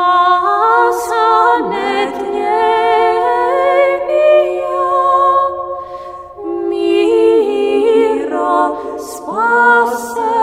Oh. Awesome.